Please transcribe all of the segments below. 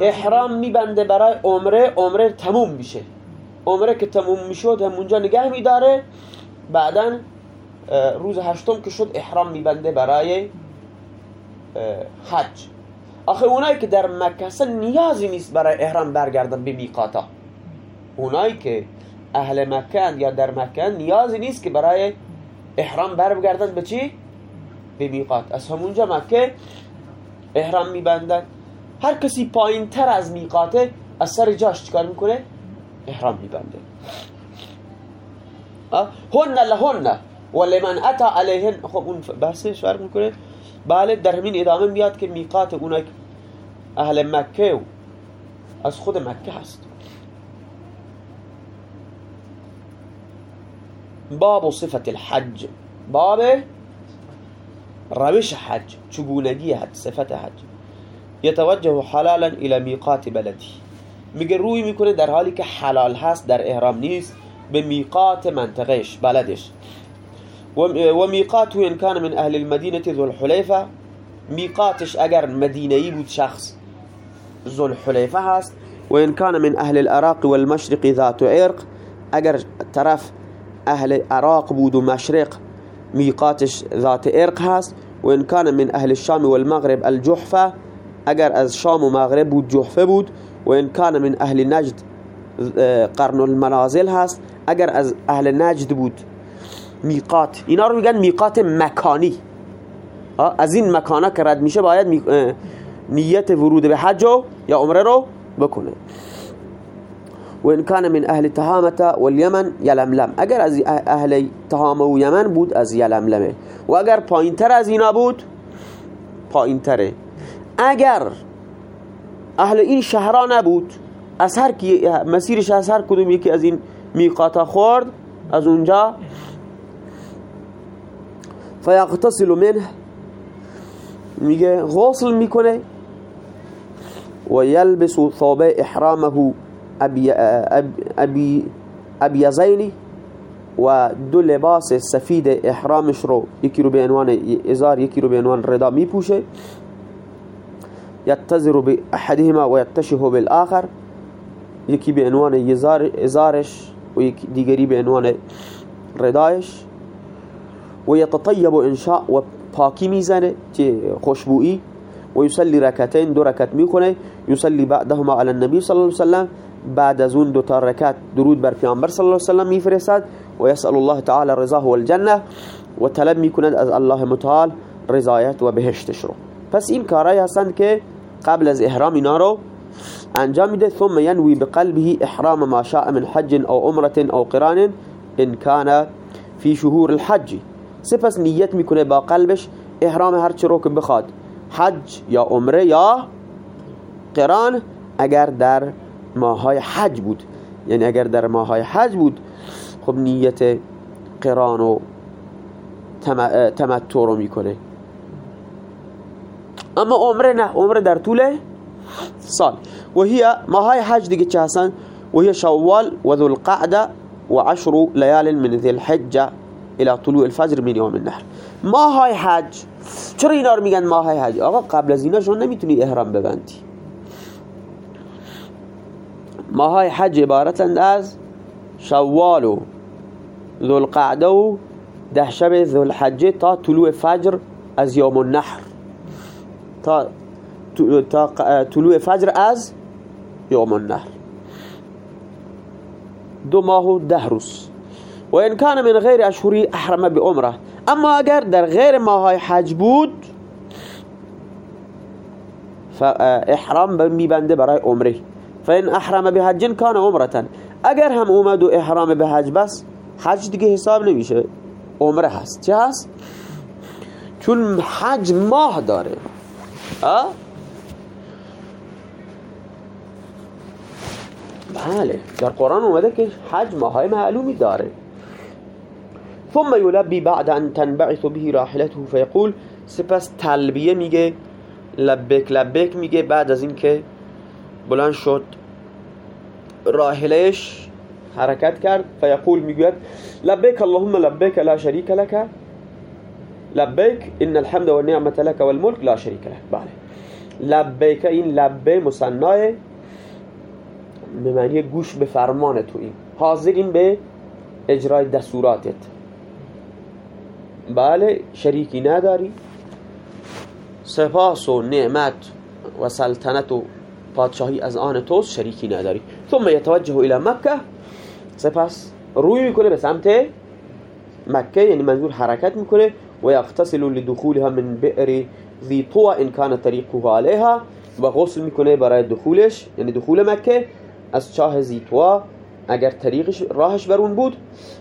احرام میبنده برای عمره عمره تموم میشه. عمره که تموم می‌شد همونجا نگه میداره. بعدا روز هشتم که شد احرام میبنده برای حج. آخه اونایی که در مکه نیازی نیست برای احرام برگردن به میقاتا. اونایی که اهل مکه یا در مکه نیازی نیست که برای احرام برگردن به چی؟ به میقات. از همونجا مکه احرام میبندن. هر کسی پایین تر از میقاته از سر جاش چکار می‌کنه؟ احرام میبنده. هن لهن ولمن اتا علیهن. خب اون بحثش فرق می‌کنه. بله در همین ادامه میاد که میقات اونایی اهل مکه و از خود مکه هست. باب صفت الحج. باب روش حج چگونگی حج صفت حج. یتوجه حلالا إلى میقات بلدی. میگه روی میکنه در حالی که حلال هست در احرام نیست به میقات منطقهش بلدش. و میقات ان کان من أهل المدینة ذو الحلیفه میقاتش اگر مدینه‌ای بود شخص ذو الحلیفه هست. و ان کان من أهل العراق والمشرق ذات عرق. اگر طرف أهل عراق بود و مشرق میقاتش ذات عرق هست و ان کان من اهل الشام والمغرب الجحفه اگر از شام و مغرب بود جحفه بود. و ان کان من اهل نجد قرن المنازل هست. اگر از اهل نجد بود میقات اینا رو میگن میقات مکانی. از این مکانه که رد میشه باید نیت ورود به حج یا عمره رو بکنه. و ان کان من اهل تهامه والیمن یلملم اگر از اهل تهامه و یمن بود از یلملمه. و اگر پایینتر از اینا بود پایینتره. اگر اهل این شهرها نبود از هر کی مسیرش از هر کدوم یکی از این میقاتا خورد از اونجا فیغتسل منه. میگه غسل می‌کنه و یلبس ثوب احرامه ابی ابیزینی و دو لباس سفید احرامش رو یکی رو به عنوان ازار یکی رو به عنوان ردا میپوشه. یتزر به احدهما و یتشه بالآخر. یکی به عنوان ازارش و یکی دیگری به عنوان ردایش و یتطیب انشاء و پاکی می‌زنه که خوشبویی و یصلی رکعتین دو رکعت می‌کنه. یصلی بعدهما علی النبی صلی الله علیه وسلم بعد از اون دو تا رکعت درود بر پیامبر صلی الله علیه و میفرستد و یسأل الله تعالی رضاه والجنه و طلب می‌کند از الله متعال رضایت و بهشتش رو. پس این کارهایی هستند که قبل از احرام اینا رو انجام میده. ثم ینوی بقلبه احرام ما شاء من حج او عمره او قران ان كان في شهور الحج. سپس نیت می‌کنه با قلبش احرام هر چی رو که بخواد حج یا عمره یا قران اگر در ماهای حج بود. یعنی اگر در ماهای حج بود خب نیت قران و تمتع رو می‌کنه. اما عمره نه. عمره در طول سال. و هي ماهای حج دیگه چه هستن؟ و هي شوال و ذو القعده و عشر لیال من ذی الحجه الى طلوع الفجر من يوم النحر ماهای حج. چرا اینا رو میگن ماهای حج؟ آقا قبل از اینا شما نمی‌تونی احرام ببندی. ماهای حج عبارتند از شوال و ذوالقعده و ده شب ذوالحجه تا طلوع فجر از یوم النحر. تا طلوع فجر از یوم النحر. دو ماه و ده روز. و ان کان من غیر اشهری احرم بعمره اما اگر در غیر ماهای حج بود احرام میبنده برای عمره. فان احرم به حج کان عمره اگر هم اومد و احرام به حج بس حج دیگه حساب نمیشه. عمره هست. چه هست؟ چون حج ماه داره. بله در قرآن اومده که حج ماهای معلومی داره. ثم يلبي بعد ان تنبعث به راحلته فيقول سپس تلبیه میگه لبک لبک میگه بعد از اینکه بلند شد. راحلش حرکت کرد. فیقول می‌گوید لبک اللهم لبک لا شریک لك لبیک ان الحمد و نعمت لك والملك لا شریک لك بله. لبیک این لبه مصنع به معنی گوش به فرمان تو این. حاضرین به اجرای دستوراتت. بله شریکی نداری. سپاس و نعمت و سلطنت و پادشاهی از آن توست شریکی نداری. ثم يتوجه إلى مکه. سپس روی میکنه به سمت مکه یعنی منظور حرکت میکنه. و یغتسل لدخولها من بئر ذی طوى ان كان طریقه عليها و غسل میکنه برای دخولش یعنی دخول مکه از چاه زیتوا اگر طریقش راهش برون بود.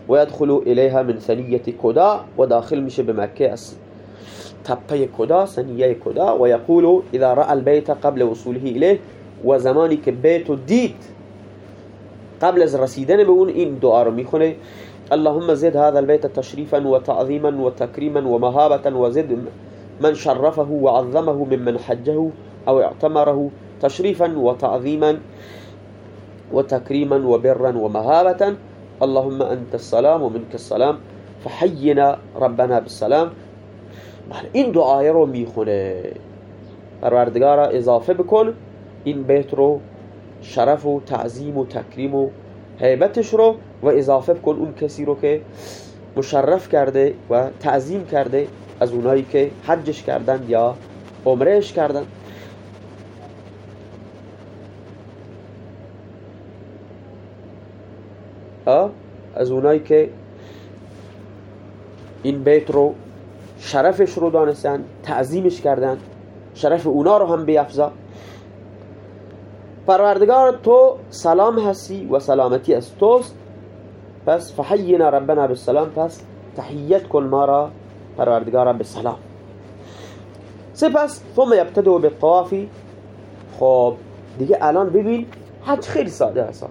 و یدخل الیها من ثنیه کدا. و داخل میشه به مکه از تپه کدا ثنیه کدا. و یقول اذا رأى البيت قبل وصوله الیه. و زمانی که بیت دید قبل از رسیدن به اون این دعا رو میخونه. اللهم زد هذا البيت تشريفا وتعظيما وتكريما ومهابة وزد من شرفه وعظمه ممن حجه أو اعتمره تشريفا وتعظيما وتكريما وبرا ومهابة اللهم أنت السلام ومنك السلام. فحينا ربنا بالسلام. این دعای رو میخونه. پروردگارا اضافه بکن. این بیت رو شرف و تعظیم و تکریم و حیبتش رو و اضافه کن اون کسی رو که مشرف کرده و تعظیم کرده از اونایی که حجش کردن یا عمرهش کردن. از اونایی که این بیت رو شرفش رو دانستن تعظیمش کردن شرف اونا رو هم بیافزا پروردگار تو سلام هستی و سلامتی از توست. پس فحینا ربنا بالسلام پس تحیت کن ما را پروردگارا بالسلام. سپس ثم یبتدو بالطوافی خب دیگه الان ببین حج خیلی ساده هست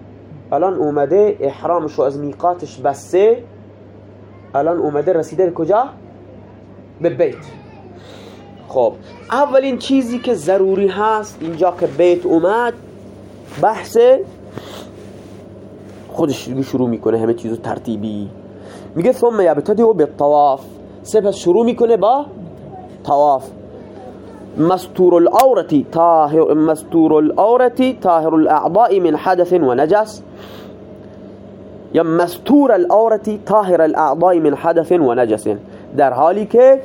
الان اومده احرامش از میقاتش بسته. الان اومده رسیده کجا؟ به بیت. خب اولین چیزی که ضروری هست اینجا که بیت اومد بحث خودش شروع می‌کنه همه چیزو ترتیبی. میگه ثم یبتدئ بالطواف. سپس شروع می‌کنه با طواف. مستور العورة طاهر مستور العورة طاهر الاعضاء من حدث ونجس یا مستور العورة طاهر الاعضاء من حدث ونجس در حالی که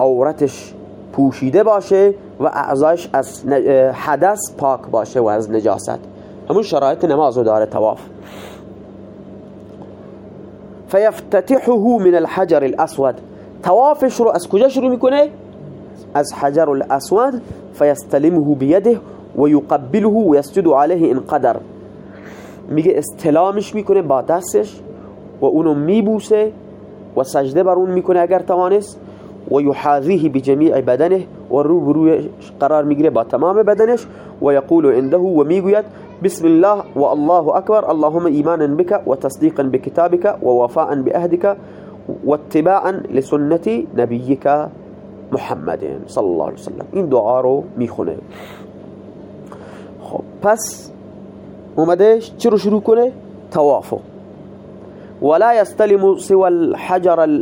عورتش پوشیده باشه و اعضایش از حدث پاک باشه و از نجاست. همون شرایط نمازو داره تواف فیفتتحه من الحجر الاسود. توافش رو از کجا شروع می‌کنه؟ از حجر الاسود. فیستلمه بیده و یقبله و یسجد علیه ان قدر. میگه استلامش می‌کنه با دستش و اونو میبوسه و سجده بر اون می‌کنه اگر توانست. و یحاذیه بجمیع بدنه و رو بروی قرار میگیره با تمام بدنش و یقول عنده و میگوید بسم الله والله أكبر اللهم إيمانا بك وتصديقا بكتابك ووفاء بأهدك واتباعا لسنة نبيك محمد صلى الله عليه وسلم. این دعا رو میخونه. خب پس اومده چی رو شروع کنه؟ توافو ولا يستلم سوى الحجر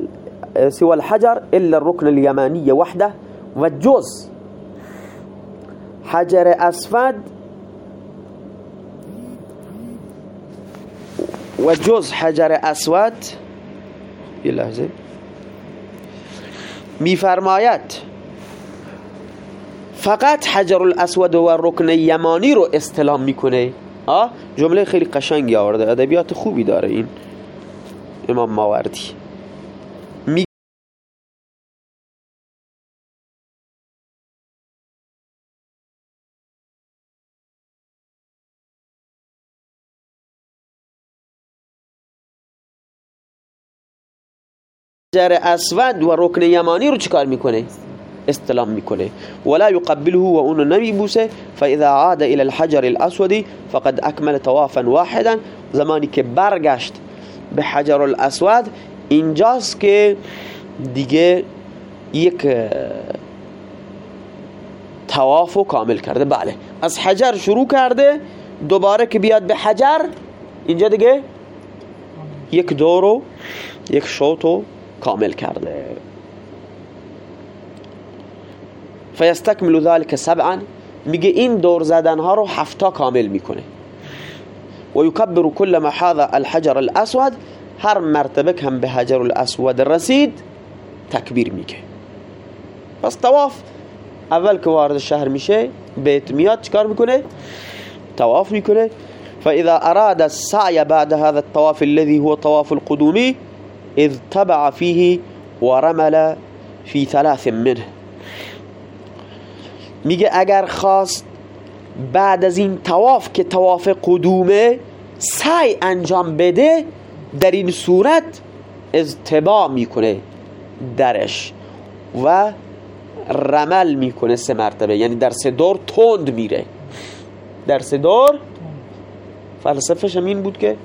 سوى الحجر إلا الركن اليماني وحده والجوز حجر أسفد و جز حجر اسود یه لحظه میفرماید فقط حجر الاسود و رکن یمانی رو استلام می‌کنه. آه جمله خیلی قشنگی آورده ادبیات خوبی داره این امام ماوردی. حجر اسود و رکن یمانی رو چکار می‌کنه؟ استلام می‌کنه. ولا يقبله و اونو نمیبوسه. فاذا عاد الى الحجر الاسود فقد اكمل طوافا واحدا. زمانی که برگشت به حجر الاسود اینجاست که دیگه یک توافو کامل کرده. بله. از حجر شروع کرده دوباره که بیاد به حجر اینجا دیگه یک دورو یک شوتو کامل کرده فیستکمل ذلك سبعا. میگه این دور زدن ها رو هفتا کامل میکنه. و یکبر کل ما الحجر الأسود. هر مرتبه هم به حجر الأسود رسید تکبیر میگه. پس طواف اول که وارد شهر میشه بیت میاد چکار میکنه؟ طواف میکنه. فإذا أراد السعي بعد هذا الطواف الذي هو طواف القدومي اذ تبع فيه ورمل في ثلاث منه. میگه اگر خواست بعد از این تواف که تواف قدومه سعی انجام بده در این صورت ازتباع می‌کنه درش و رمل می‌کنه سه مرتبه. یعنی در سه دور تند میره. در سه دور فلسفهش این بود که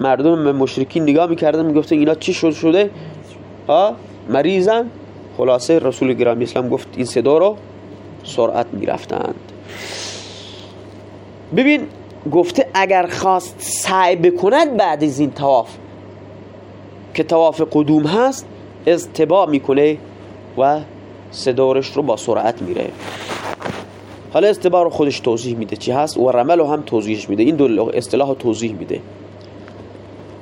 مردم به مشرکین نگاه می‌کردن می‌گفتن اینا چی شد شده؟ ها مریضن. خلاصه رسول گرامی اسلام گفت این دور رو سرعت می‌رفتند. ببین گفته اگر خواست سعی بکند بعد از این تواف که تواف قدوم هست ازتباع می‌کنه و سدورش رو با سرعت میره. حالا استباع رو خودش توضیح میده چی هست؟ و رمل رو هم توضیحش میده. این دو اصطلاح توضیح میده.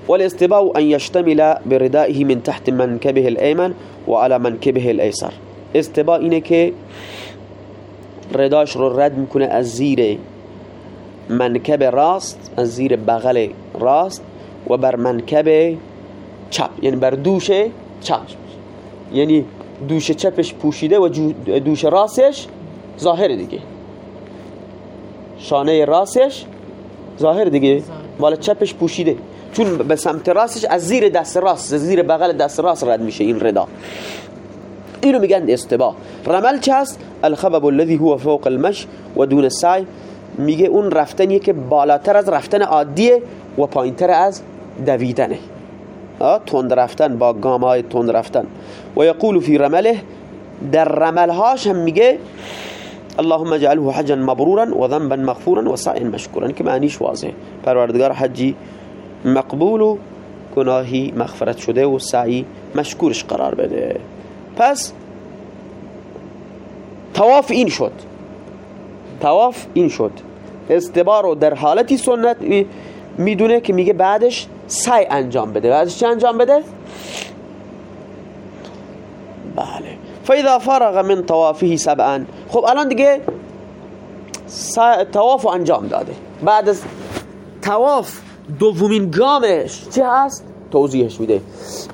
والاستباع ان يشتمل بردائه من تحت منكبه الايمن وعلى منكبه الايسر استباع اینه که رداش رو رد می‌کنه از زیر منکب راست از زیر بغل راست و بر منکب چپ یعنی بر دوش چپ. یعنی دوش چپش پوشیده و دوش راستش ظاهر دیگه. شانه راستش ظاهر دیگه. مال چپش پوشیده. چون به سمت راستش از زیر دست راست از زیر بغل دست راست رد میشه این ردا. اینو میگن استبا رمل چه هست؟ الخبب الذي هو فوق المش و دون السعی میگه اون رفتنیه که بالاتر از رفتن عادیه و پایینتر از دویدنه. تند رفتن با گام های تند رفتن. و یقول فی رمله در رملهاش هم میگه اللهم اجعله حجا مبرورا و ذنبا مغفورا و سعی مشکورا که معنیش واضحه. پروردگار حجی مقبول و گناهی مغفرت شده و سعی مشکورش قرار بده. پس تواف این شد. تواف این شد. استبار رو در حالتی سنت می‌دونه که میگه بعدش سعی انجام بده. بعدش چه انجام بده؟ بله. فاذا فرغ من طوافه سبعا. خب الان دیگه تواف انجام داده. بعد از تواف دومین گامش چه هست؟ توضیحش میده.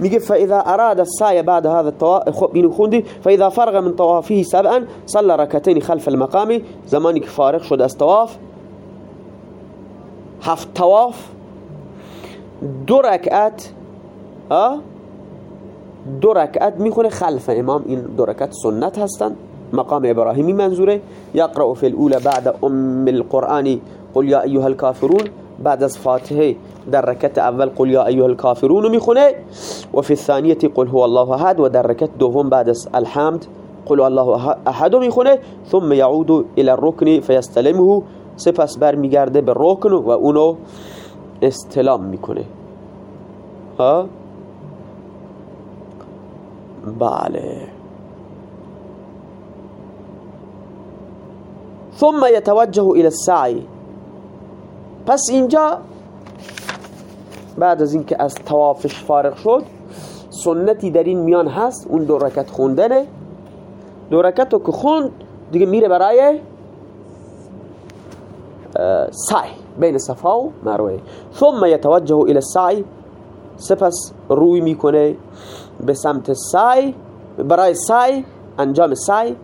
میگه فاذا اراد السعي بعد هذا الطواف خب اینو خوندی. فاذا فرغ من طوافه سبعا صلى ركعتين خلف المقام. زمانی که فارغ شد از طواف هفت طواف دو رکعت دو رکعت می‌خونه خلف امام. این دو رکعت سنت هستن. مقام ابراهیمی منظوره. یقرأ فی الاولى بعد ام القرآن. قل یا ایها الكافرون بعد از فاتحه در رکعت اول قل یا ایها الكافرون میخونه و فی الثانیه قل هو الله احد و در رکعت دوم بعد از الحمد قل الله احد میخونه ثم يعود إلى الركن فيستلمه سپس برمیگرده به رکن و اونو استلام میکنه. ها؟ بله. ثم يتوجه إلى السعي پس اینجا بعد از اینکه از توافش فارغ شد سنتی در این میان هست اون دو رکت خوندنه. دو رکت رو که خوند دیگه میره برای سعی بین صفا و مروه. ثم يتوجه الى السعي سپس روی می‌کنه به سمت سعی برای سعی انجام سعی.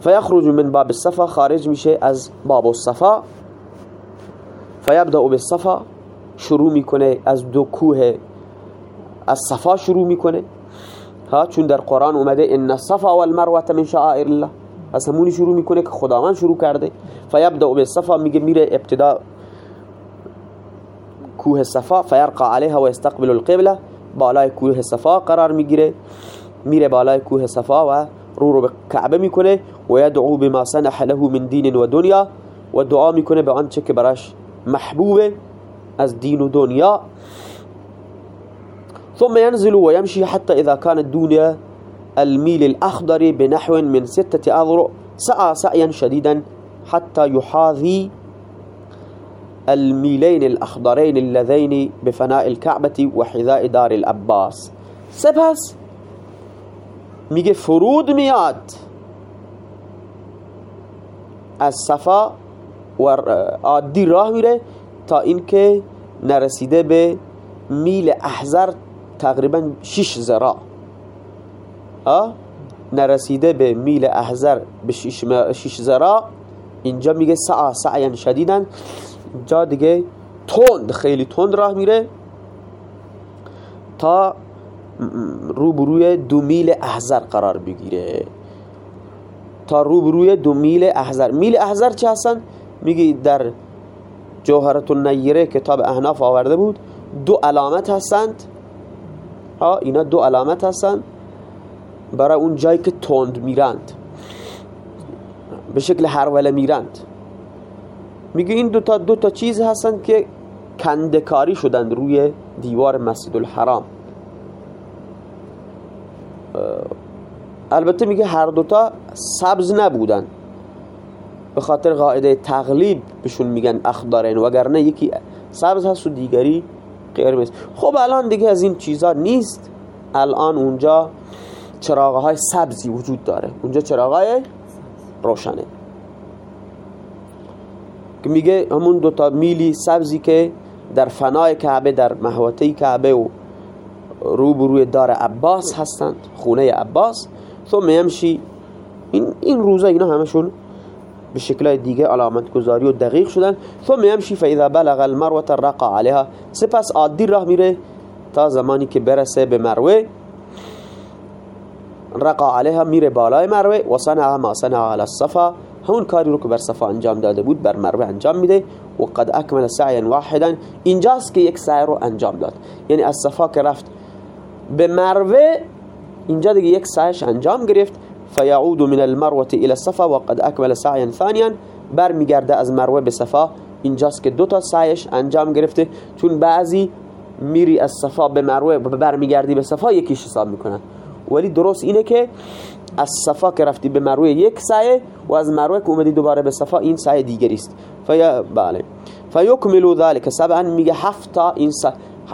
فیخرج من باب الصفا خارج میشه از باب الصفا. فیبدأ بالصفا شروع می‌کنه از دو کوه از صفا شروع می‌کنه. ها چون در قرآن اومده ان الصفا والمروه من شعائر الله. از همونی شروع می‌کنه که خداوند شروع کرده. فیبدأ بالصفا میگه میره ابتدا کوه صفا فیرقا علیها و استقبل القبله بالای کوه صفا قرار می‌گیره. میره بالای کوه صفا و رو رو به کعبه می‌کنه. و یدعو بما سنح له من دین و دنیا. و دعا می‌کنه به آنچه که براش محبوبة از دین و دنیا. ثم ينزل ويمشي حتى إذا كان الدنيا الميل الأخضر بنحو من ستة أذرع سعى سعيا شديدا حتى يحاذي الميلين الأخضرين اللذين بفناء الكعبة وحذاء دار الأباس. سپس میگه فرود میاد از صفا و عادی راه میره تا اینکه نرسیده به میل احزر تقریبا 6 زرا. نرسیده به میل احزر به 6 زرا. اینجا میگه سعا سعیا شدیدن اینجا دیگه تند خیلی تند راه میره تا روبروی دو میل احزر قرار بگیره. تا روبروی دو میل احزر میل احزر چه هستن؟ میگه در جوهرت النیره کتاب احناف آورده بود دو علامت هستند. ها اینا دو علامت هستند برای اون جایی که تند میرند. به شکل هروله میرند. میگه این دو تا دو تا چیز هستند که کندکاری شدند روی دیوار مسجد الحرام. البته میگه هر دوتا سبز نبودن به خاطر قاعده تغلیب بهشون میگن اخضرین وگرنه یکی سبز هست و دیگری قرمز. خب الان دیگه از این چیزا نیست. الان اونجا چراغ های سبزی وجود داره. اونجا چراغ های روشنه. که میگه همون دوتا میلی سبزی که در فنای کعبه در محوطه کعبه و روبروی دار عباس هستند خونه عباس. ثم یمشی این این روزا اینا همشون به شکل دیگه علامت گذاری و دقیق شدن. ثم یمشی فاذا بلغ المروه رقا عليها. سپس عادی راه میره تا زمانی که برسه به مروه. رقا علیها میره بالای مروه. و صنع ما صنع على الصفا. همون کاری رو که بر صفا انجام داده بود بر مروه انجام میده. و قد اکمل سعیا واحدا. اینجاست که یک سعی رو انجام داد. یعنی از صفا که رفت به مروه اینجا دیگه یک سعیش انجام گرفت. فیعود من المروه الى الصفا وقد اكمل سعيا ثانيا برمیگرده از مروه به صفا. اینجاست که دو تا سعیش انجام گرفته. چون بعضی میری از صفا به مروه برمیگردی به صفا یکیش حساب می‌کنن. ولی درست اینه که از صفا که رفتی به مروه یک سعی و از مروه که اومدی دوباره به صفا این سعی دیگری است. فیا بله. فیکملوا ذلك سبعا میگه هفت تا این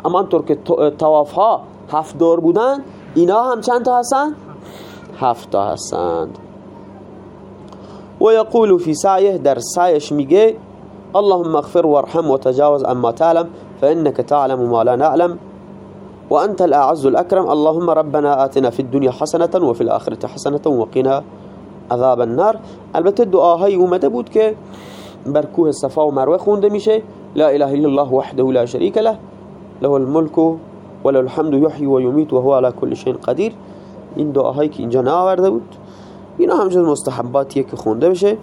همانطور که تواف ها هفت دور بودن اینا هم چند تا هستن؟ هفت تا هستند. و یقول فی سعیه در سعیش میگه اللهم اغفر وارحم وتجاوز عما تعلم فإنك تعلم ما لا نعلم وأنت الأعز الأكرم اللهم ربنا آتنا في الدنيا حسنة وفي الآخرة حسنة وقنا عذاب النار. البته دعاهایی اومده بود که بر کوه صفا و مروه خونده میشه لا اله الا الله وحده لا شريك له له الملك وله الحمد يحيي ويميت وهو على كل شيء قدير این دعاهایی که اینجا نآورده بود. اینا همچنین مستحباتیه که خونده بشه.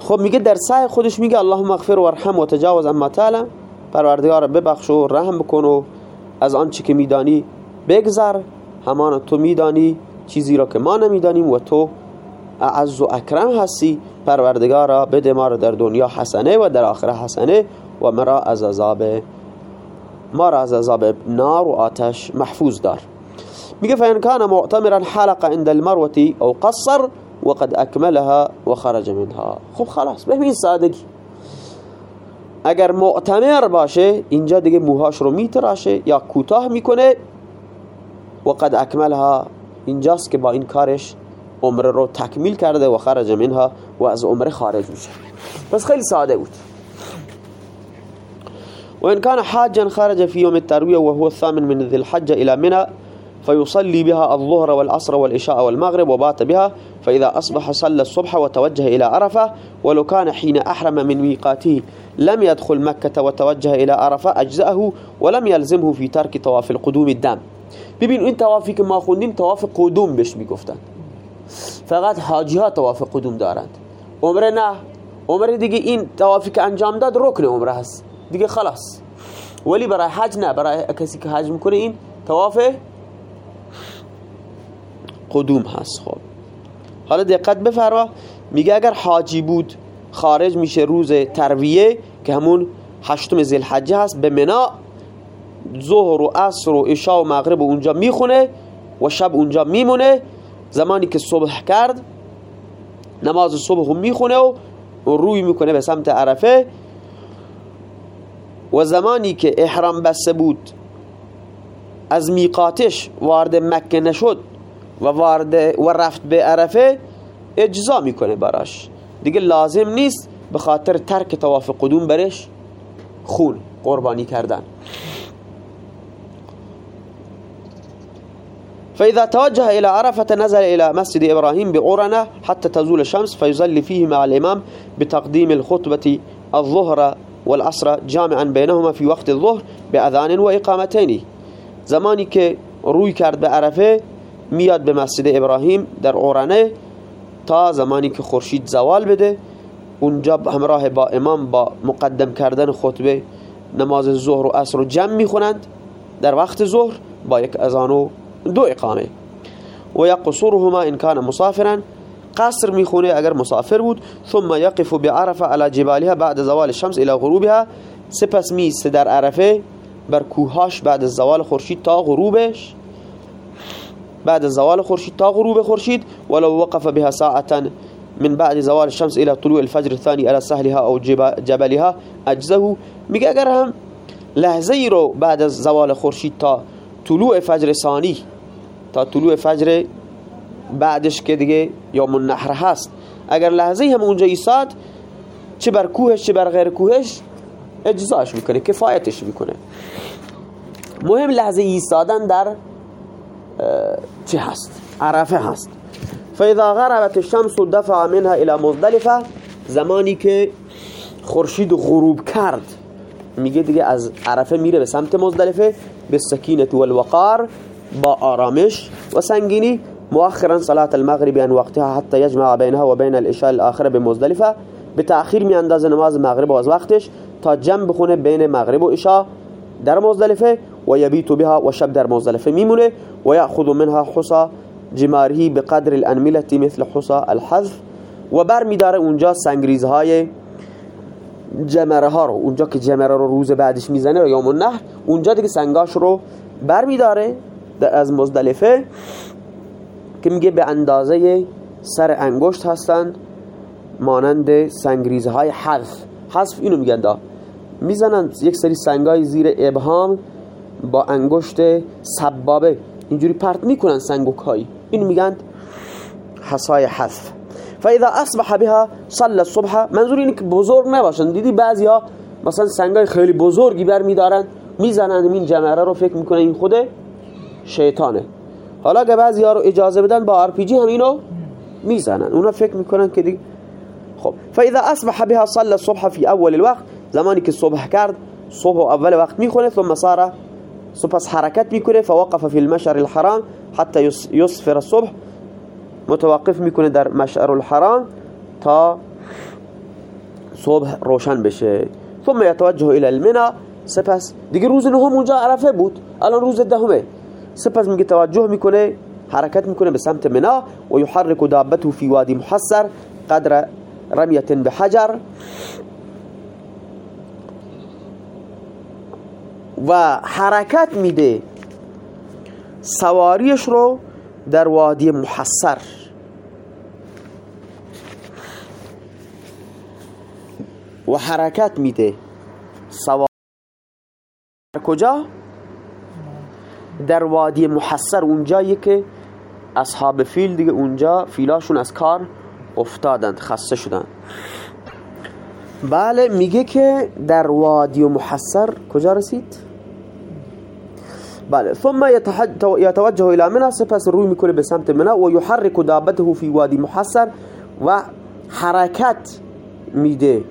خب میگه در سعی خودش میگه اللهم اغفر وارحم و تجاوز اما تعلم پروردگار ببخش و رحم بکن و از آنچه که میدانی بگذر. همان تو میدانی چیزی را که ما نمی‌دانیم و تو اعز و اکرم هستی. پروردگارا بده ما را در دنیا حسنه و در آخره حسنه و مرا از عذاب ما را از عذاب نار و آتش محفوظ دار. میگه فإن كان معتمرا حلق عند المروة أو قصر وقد أكملها وخرج منها. خب خلاص به این سادگی اگر معتمر باشه اینجا دیگه موهاش رو میتراشه یا کوتاه میکنه وقد اکملها. اینجاست که با این کارش عمره رو تکمیل کرده و خرج منها و از عمره خارج میشه. بس خیلی ساده بود. وإن كان حاجا خرج في يوم التروية وهو الثامن من ذي الحجة إلى منى فيصلي بها الظهر والعصر والعشاء والمغرب وبات بها فإذا أصبح صلى الصبح وتوجه إلى عرفة ولو كان حين أحرم من ميقاته لم يدخل مكة وتوجه إلى عرفة أجزأه ولم يلزمه في ترك طواف القدوم الدم ببین این توافی که ما خوندیم طواف قدوم بهش میگفتن فقط حاجی ها طواف قدوم دارند. عمره نه. عمره دیگه این توافی که انجام داد رکن عمره هست. دیگه خلاص. ولی برای حج نه. برای کسی که حج میکنه این طواف قدوم هست خب. حالا دقت بفرما میگه اگر حاجی بود خارج میشه روز ترویه که همون هشتم ذی‌الحجه هست به منا ظهر و عصر و عشاء و مغرب و اونجا می‌خونه و شب اونجا میمونه زمانی که صبح کرد نماز صبح رو می‌خونه و روی می‌کنه به سمت عرفه. و زمانی که احرام بسته بود از میقاتش وارد مکه نشد و وارد و رفت به عرفه اجزا می‌کنه براش. دیگه لازم نیست به خاطر ترک تواف قدوم برش خون قربانی کردن. فإذا توجه إلى عرفة نزل إلى مسجد إبراهيم بعرنة حتى تزول الشمس فيصلي فيه مع الإمام بتقديم الخطبة الظهر والعصر جامعا بينهما في وقت الظهر بأذان وإقامتين. زمانی که روی کرد به عرفه میاد به مسجد ابراهیم در عرنه تا زمانی که خورشید زوال بده. اونجا همراه با امام با مقدم کردن خطبه نماز ظهر و عصر رو جمع می‌خونند. در وقت ظهر با یک اذان و دو اقامه. و یقصرهما ان کان مسافرا قصر می‌خونه اگر مسافر بود. ثم یقف بعرفه على جبالها بعد زوال الشمس الى غروبها. سپس میسته در عرفه بر کوهاش بعد زوال خورشید تا غروبش. بعد زوال خورشید تا غروب خورشید ولو وقف بها ساعتا من بعد زوال الشمس الى طلوع الفجر الثاني الى سهلها او جبلها اجزه میگه اگر هم لحظه ای رو بعد از زوال خورشید تا طلوع فجر ثانی تا طلوع فجر بعدش که دیگه یوم النحر هست اگر لحظه هم اونجا ایستاد چه بر کوهش چه بر غیر کوهش اجزاش می‌کنه کفایتش می‌کنه. مهم لحظه ایستادن در چه هست؟ عرفه هست. فاذا غربت الشمس دفع منها الى مزدلفه زمانی که خورشید غروب کرد میگه دیگه از عرفه میره به سمت مزدلفه به سکینت و الوقار با آرامش و سنگینی. مؤخرا صلاة المغرب عن وقتها حتى يجمع بينها وبين العشاء الاخره به تأخیر می اندازه نماز مغرب و از وقتش تا جمع بخونه بین مغرب و عشاء در مزدلفه. و یبیت بها و شب در مزدلفه میمونه و یأخذ منها حصا جماره بقدر الانمله مثل حصا الحذف و بر میداره اونجا سنگریزهای جمره ها رو. اونجا که جمره رو روز بعدش می‌زنه یا نه اونجا دیگه سنگاش رو بر میداره از مزدلفه که میگه به اندازه سر انگشت هستند مانند سنگریزهای حذف. حذف اینو میگن دا. می‌زنن یک سری سنگای زیر ابهام با انگشت سبابه. اینجوری پرت می‌کنن سنگوکایی. اینو میگن حصای حذف. فاذا اصبح بها صلى الصبح منظور اینه که بزرگ نباشن. دیدی بعضیا مثلا سنگای خیلی بزرگی بر میدارن می‌زنن این جمره رو فکر می‌کنن این خود شیطانه. حالا که بعضی ها رو اجازه بدن با آرپی‌جی هم اینو می‌زنن. اونا فکر می‌کنن که دیگه خب. فاذا اصبح بها صلى الصبح في اول الوقت زمانی که صبح کرد صبح اول وقت می‌خونه ثم صار سپس حرکت میکنه فوقف في المشعر الحرام حتى يصفر الصبح. متوقف میکنه در مشعر الحرام تا صبح روشن بشه. ثم يتوجه إلى المنى. سپس دیگه روز نهم اونجا عرفه بود. الان روز دهمه. سپس میگه توجه میکنه حرکت میکنه به سمت منا و یحرک دابته فی وادی محصر قدر رمیت بحجر و حرکت میده. سواریش رو در وادی محصر. و حرکت میده. سوار کجا؟ در وادی محصر. اونجایی که اصحاب فیل دیگه اونجا فیلاشون از کار افتادند خسته شدن بله میگه که در وادی محصر کجا رسید؟ بله ثم يتوجه إلى منى سپس روی میکنه به سمت منى و يحرك دابته في وادي محصر و حرکت میده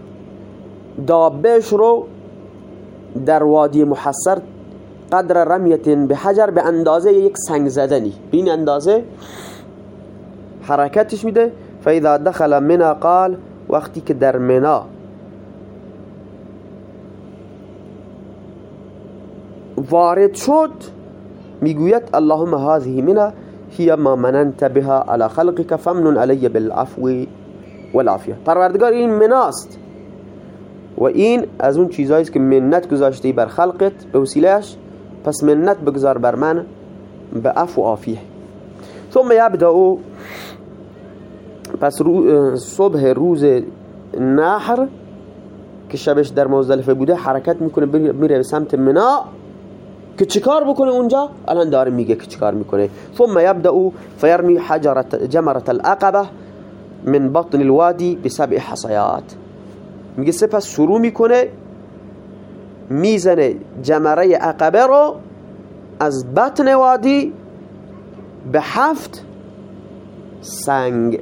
دابش رو در وادی محصر قدر رمیت به حجر به اندازه یک سنگ زدنی. به این اندازه حرکتش میده. فإذا دخل منا قال وقتی که در منا وارد شد. میگوید اللهم هذه منا هي ما مننت بها على خلقك فمن علی بالعفو والعافیه. پروردگار این مناست. و این از اون چیزایی که منت گذاشتی بر خلقت به وسیلهش پس منت بگذار بر من به عفو و عافیه. ثم یبدأ پس رو صبح روز نحر که شبش در مزدلفه بوده حرکت میکنه میره به سمت منا که چیکار بکنه اونجا؟ الان داره میگه که چیکار می‌کنه. ثم یبدأ فیرمی حجرت جمرت العقبه من بطن الوادی بسبع حصیات. میگه سپس شروع می‌کنه می‌زنه جمره عقبه رو از بطن وادی به هفت سنگ.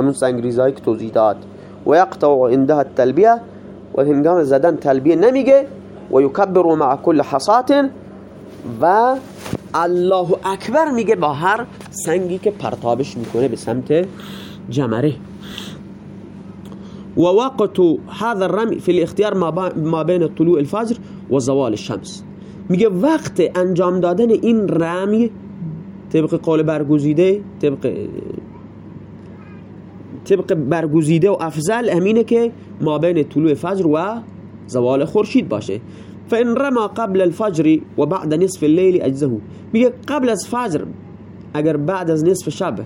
همون سنگ ریزایی که توضیح داد. و یقطع عندها التلبیه و هنگام زدن تلبیه نمیگه. و یکبر مع كل حصات و الله اکبر میگه با هر سنگی که پرتابش می‌کنه به سمت جمره. ووقت هذا الرمي في الاختيار ما بين طلوع الفجر و زوال الشمس. میگه وقت انجام دادن این رمی طبق قول برگزیده طبق طبق برگزیده و افضل امینه که ما بین طلوع فجر و زوال خورشید باشه. فان رما قبل الفجر و بعد نصف الليل اجزه میگه قبل از فجر اگر بعد از نصف شب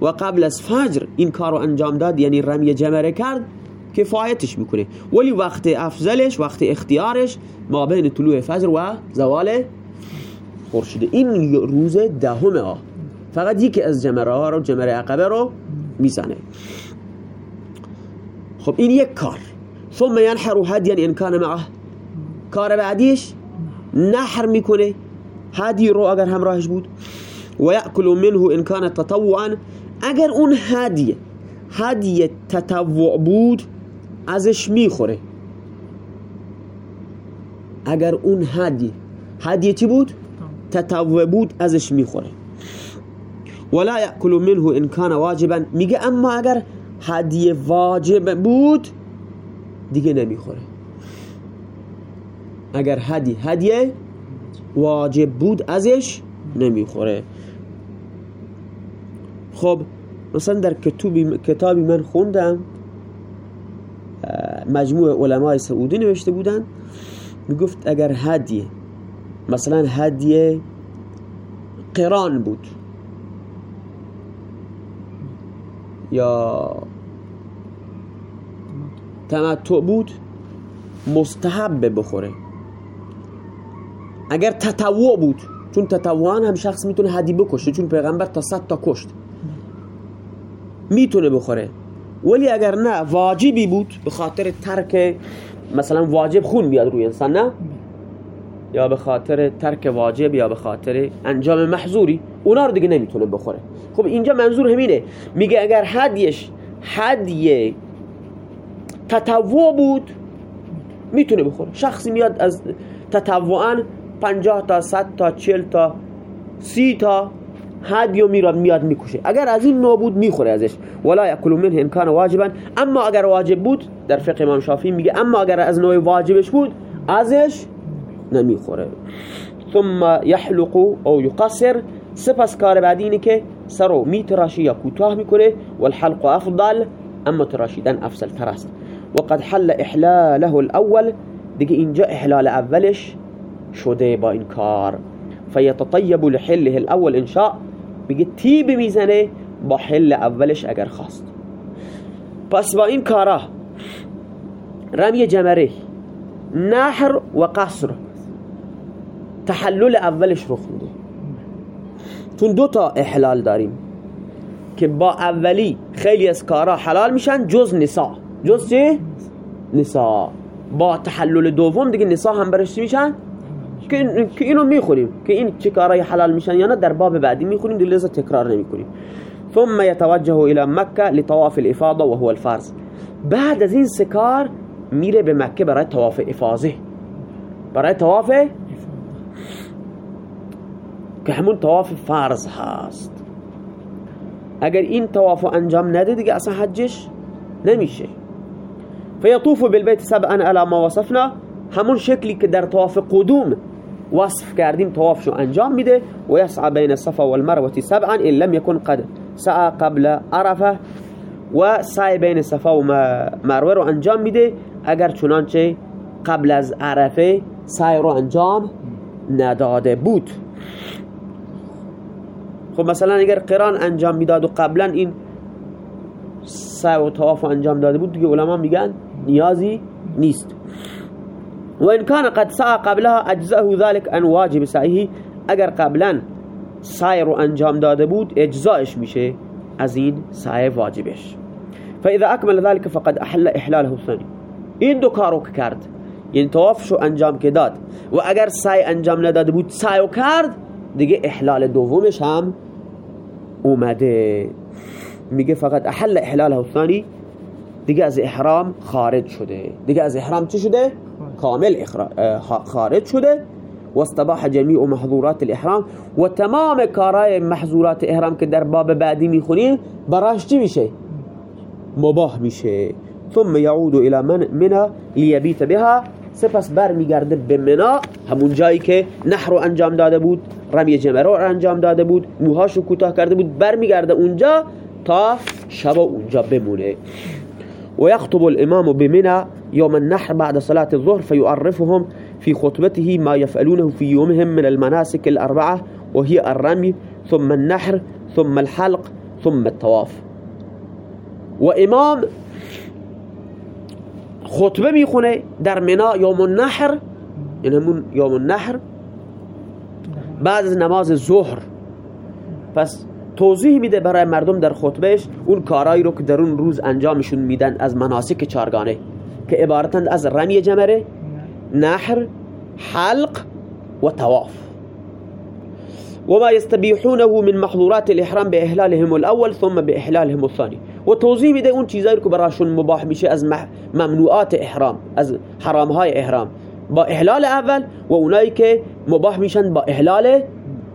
و قبل از فجر این کارو انجام داد یعنی رمی جمره کرد کفایتش می‌کنه. ولی وقت افضلش وقت اختیارش ما بین طلوع فجر و زوال خورشید. این روز دهم آ فقط یکی از جمره ها رو جمره عقبه رو می‌زنه. خب این یک کار. ثم ینحر هدیا إن کان معه. کار بعدیش نحر میکنه هدی رو اگر همراهش بود. و یأکل منه إن کان تطوعا. اگر أون هدیه هدیه تطوع بود. أزش میخوره اگر أون هدیه هدیه چی بود؟ تطوع بود أزش میخوره ولا یأکل منه إن کان واجبا. میگه أما اگر هدیه واجب بود. دیگه نمی‌خوره. اگر هدیه هدیه واجب بود ازش نمی‌خوره. خب مثلا در کتابی من خوندم مجموع علمای سعودی نوشته بودن می‌گفت اگر هدیه مثلا هدیه قران بود یا تمتع بود مستحب بخوره. اگر تطوع بود چون تطوعان هم شخص می‌تونه هدی بکشه چون پیغمبر تا صد تا کشت. می‌تونه بخوره. ولی اگر نه واجبی بود به خاطر ترک مثلا واجب خون بیاد روی انسان نه؟ یا به خاطر ترک واجب یا به خاطر انجام محظوری اونا رو دیگه نمی‌تونه بخوره. خب اینجا منظور همینه. میگه اگر حدیش حدیه تطوع بود می‌تونه بخوره. شخصی میاد از تطوعا پنجاه تا صد تا چل تا سی تا هدیو میراد میاد می‌کشه. اگر از این نوع می‌خوره ازش. ولا یکل منه ان کان واجبا. اما اگر واجب بود در فقه امام شافعی میگه اما اگر از نوع واجبش بود ازش نمی‌خوره. ثم يحلق او يقصر سپس کار بعدی اینه که سرو میتراشی یا کوتاه می‌کنه والحلق افضل اما تراشیدن افضل تر است. وقد حل إحلاله الأول. دیگه اینجا احلال أولش شده با این کار فیتطیب لحله الأول انشاء میگه تیب میزنه با حل أولش اگر خواست پس با این کارا رمی جمره نحر و قصر تحلل أولش رخ میده چون دو تا إحلال داریم که با اولی خیلی از کارا حلال میشن جز نسا جز چه؟ نسا با تحلل دوم دیگه نسا هم برشتی میشن؟ که اینو می‌خوریم. که این چه کارهای حلال میشن یا نه در باب بعدی می‌خوریم دیگه تکرار نمی‌کنیم. ثم يتوجه الى مکه لطواف الافاضه وهو الفرض. بعد از این سکار میره به مکه برای طواف افاضه. برای طواف که همون طواف فرض هست. اگر این طواف انجام نده دیگه اصلا حجش نمیشه. فیطوف بالبیت سبعا على ما وصفنا. همون شکلی که در طواف قدوم وصف کردیم طوافشو انجام میده. و بین الصفا والمروه سبعا ان لم يكن قد سعى قبل عرفه. و سعی بین صفا و مروه رو انجام میده. اگر چنانچه قبل از عرفه سعی رو انجام نداده بود. خب مثلا اگر قران انجام می‌داد و قبلا این سعی و طواف انجام داده بود دیگه علما میگن نیازی نیست. و این کان قد سعى قبلها اجزاه ذلك ان واجب سعیه اگر قبلا سعی رو انجام داده بود اجزایش میشه از این سعی واجبش. فاذا اكمل ذلك فقد احل احلاله الثاني این دو کارو کرد. یعنی طوافشو انجام که داد. و اگر سعی انجام نداده بود سعی کرد دیگه احلال دومش هم اومده. میگه فقط احل احلاله الثانی دیگه از احرام خارج شده. دیگه از احرام چی شده؟ کامل خارج شده. و استباح جمیع محظورات الاحرام. و تمام کارهای محظورات احرام که در باب بعدی می‌خونیم براش چی میشه؟ مباح میشه. ثم يعود الى من منا ليبيت بها. سپس بر میگرده به منا همون جایی که نحر رو انجام داده بود رمی جمره رو انجام داده بود موهاشو کوتاه کرده بود بر میگرده اونجا تا شب اونجا بمونه. ويخطب الإمام بمنى يوم النحر بعد صلاة الظهر فيعرفهم في خطبته ما يفعلونه في يومهم من المناسك الأربعة وهي الرمي ثم النحر ثم الحلق ثم الطواف. وإمام خطبة میخونه در منا یوم النحر همون یوم النحر بعد از نماز ظهر پس توضیح میده برای مردم در خطبهش اون کارایی رو که در اون روز انجامشون میدن از مناسک چارگانه که عبارتند از رمی جمره نحر حلق و تواف وما يستبيحونه من محظورات الإحرام بإحلالهم الأول ثم بإحلالهم الثاني. و توضیح میده اون چیزایی که براشون مباح میشه از ممنوعات احرام از حرام های احرام. با احلال اول و اونایی که مباح میشن با احلال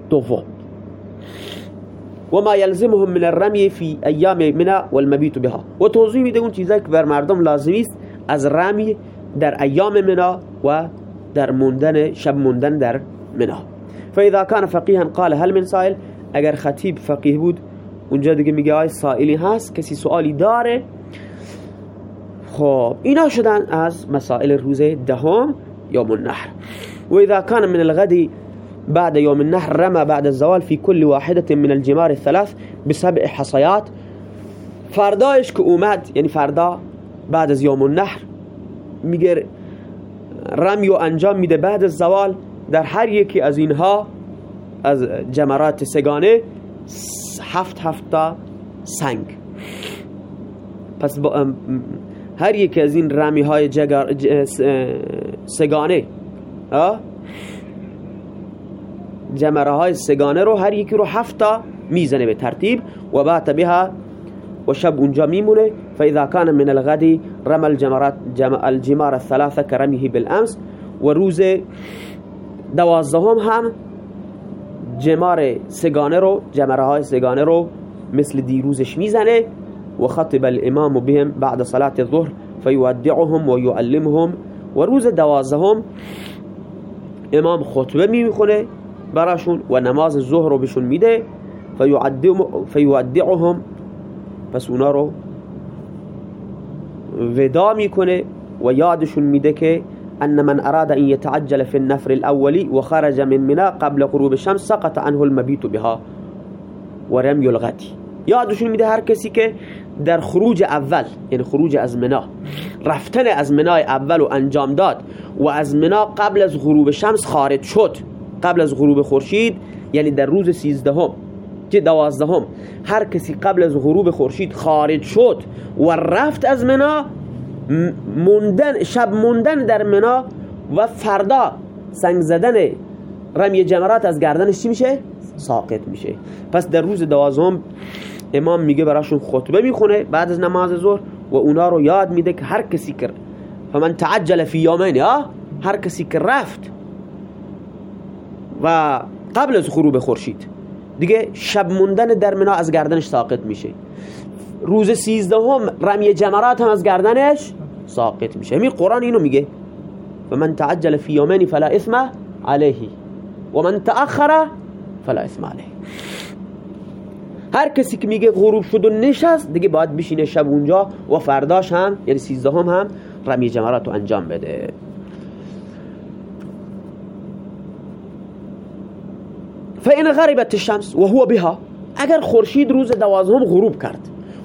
دوم. و ما يلزمهم من الرمي في ايام منا والمبيت بها. و توضیح میده اون چیزایی که بر مردم لازمی است از رمی در ایام منا و در موندن شب موندن در منا فاذا كان فقيها قال هل من سائل؟ اگر خطیب فقیه بود اونجا دیگه میگه آی سائلی هست کسی سوالی داره. خب اینا شدن از مسائل روز دهم يوم النحر. وإذا كان من الغد بعد يوم النحر رمى بعد الزوال في كل واحدة من الجمار الثلاث بسبع حصيات. فردایش که اومد یعنی فردا بعد از یوم النحر میگه رمی و انجام میده بعد از زوال در هر یکی از اینها از جمرات سگانه هفت هفتا سنگ. پس با هر یکی از این رمی های جگر سگانه جمره های سگانه رو هر یکی رو هفتا می‌زنه به ترتیب و بعد بها و شب اونجا میمونه. فاذا كان من الغد رمى الجمرات الجمار الثلاثه كرمه بالامس. و روز دوازدهم هم جمار سگانه رو جمره های سگانه رو مثل دیروزش می‌زنه. و خطب الامام بهم بعد صلاة الظهر فیودعهم و یعلمهم. و روز دوازدهم امام خطبه می‌خونه. براشون و نماز ظهر رو بهشون میده فیودعهم پس اونا رو ودا می‌کنه و یادشون میده که أن من أراد أن يتعجل في النفر الأولي وخرج من منى قبل غروب الشمس سقط عنه المبيت بها ورمي الغد یادشون میده هر کسی که در خروج اول یعنی خروج از منا رفتن از منای اول و انجام داد و از منا قبل از غروب شمس خارج شد. قبل از غروب خورشید یعنی در روز سیزدهم که دوازدهم هر کسی قبل از غروب خورشید خارج شد و رفت از منا موندن شب موندن در منا و فردا سنگ زدن رمی جمرات از گردنش چی میشه؟ ساقط میشه پس در روز دوازم امام میگه براشون خطبه می‌خونه بعد از نماز ظهر و اونا رو یاد میده که هر کسی که فمن تعجل فی یومین هر کسی که رفت و قبل از غروب خورشید. دیگه شب موندن در منا از گردنش ساقط میشه. روز سیزدهم رمی جمرات هم از گردنش ساقط میشه. همین قرآن اینو میگه. و من تعجل فی یومین فلا اثم علیه. و من تأخر فلا اثم علیه. هر کسی که میگه غروب شد و نشست دیگه باید بشینه شب اونجا و فرداش هم یعنی سیزدهم هم رمی جمرات رو انجام بده. فإن غربت الشمس وهو بها اگر خورشید روز دوازهم غروب کرد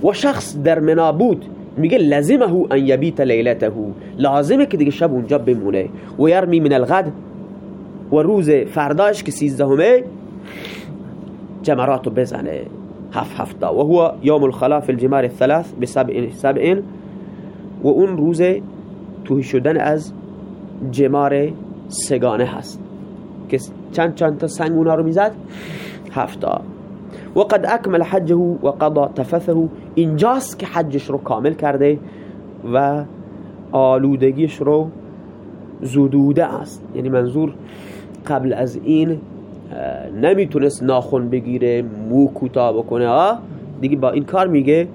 و شخص در منا بود میگه لازمه ان یبیت لیلته لازمه که دیگه شب اونجا بمونه. و یرمی من الغد و روز فرداش که سیزدهمه جمراتو بزنه. هفت هفتا. و هو یوم الخلاف الجمار الثلاث بسبع سبع. و اون روز توهی شدن از جمار سگانه هست. که چند چند تا سنگ اونا رو می‌زد؟ هفتا و قد اکمل حجه و قضا تفثه. اینجاست که حجش رو کامل کرده و آلودگیش رو زدوده است. یعنی منظور قبل از این نمی‌تونست ناخون بگیره مو کوتاه بکنه. ها دیگه با این کار میگه.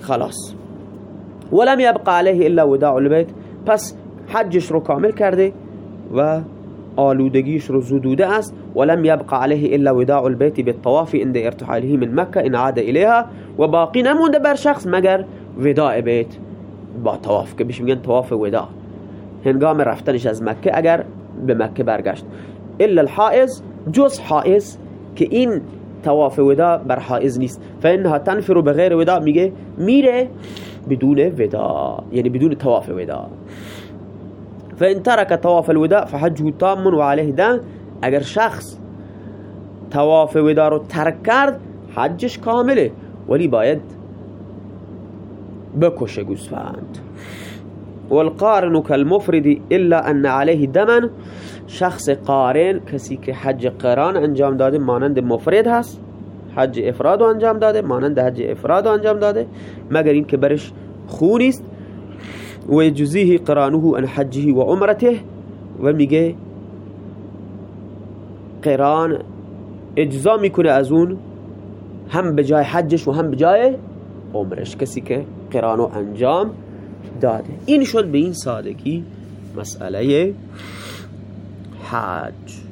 خلاص. ولم يبقى عليه الا وداع البيت پس حجش رو کامل کرده و آلودگیش رو زدوده است. ولم يبقى عليه الا وداع البيت بالطواف عند ارتحاله من مكه ان عاد اليها و باقی نمونده بر شخص مگر وداع بیت. با طواف که بهش میگن طواف وداع. هنگام رفتنش از مکه اگر به مکه برگشت. الا الحائز جز حائز که این طواف ودا بر حائز نیست. فانها تنفر بغیر ودا میگه میره بدون ودا یعنی بدون طواف ودا فإن ترك طواف الوداع فحجه تام وعليه دم. اگر شخص طواف ودا رو ترک کرد حجش کامله. ولی باید بکشه گوسفند. والقارن كالمفرد إلا أن عليه دما. شخص قارن کسی که حج قران انجام داده مانند مفرد هست. حج افراد انجام داده مانند حج افراد انجام داده. مگر این که برش خونی و یجزیه قرانه ان حجه و عمرته و میگه قران اجزا می‌کنه از اون هم به جای حجش و هم به جای عمرش. کسی که قرانو انجام داده. این شد به این سادگی مسئله حج.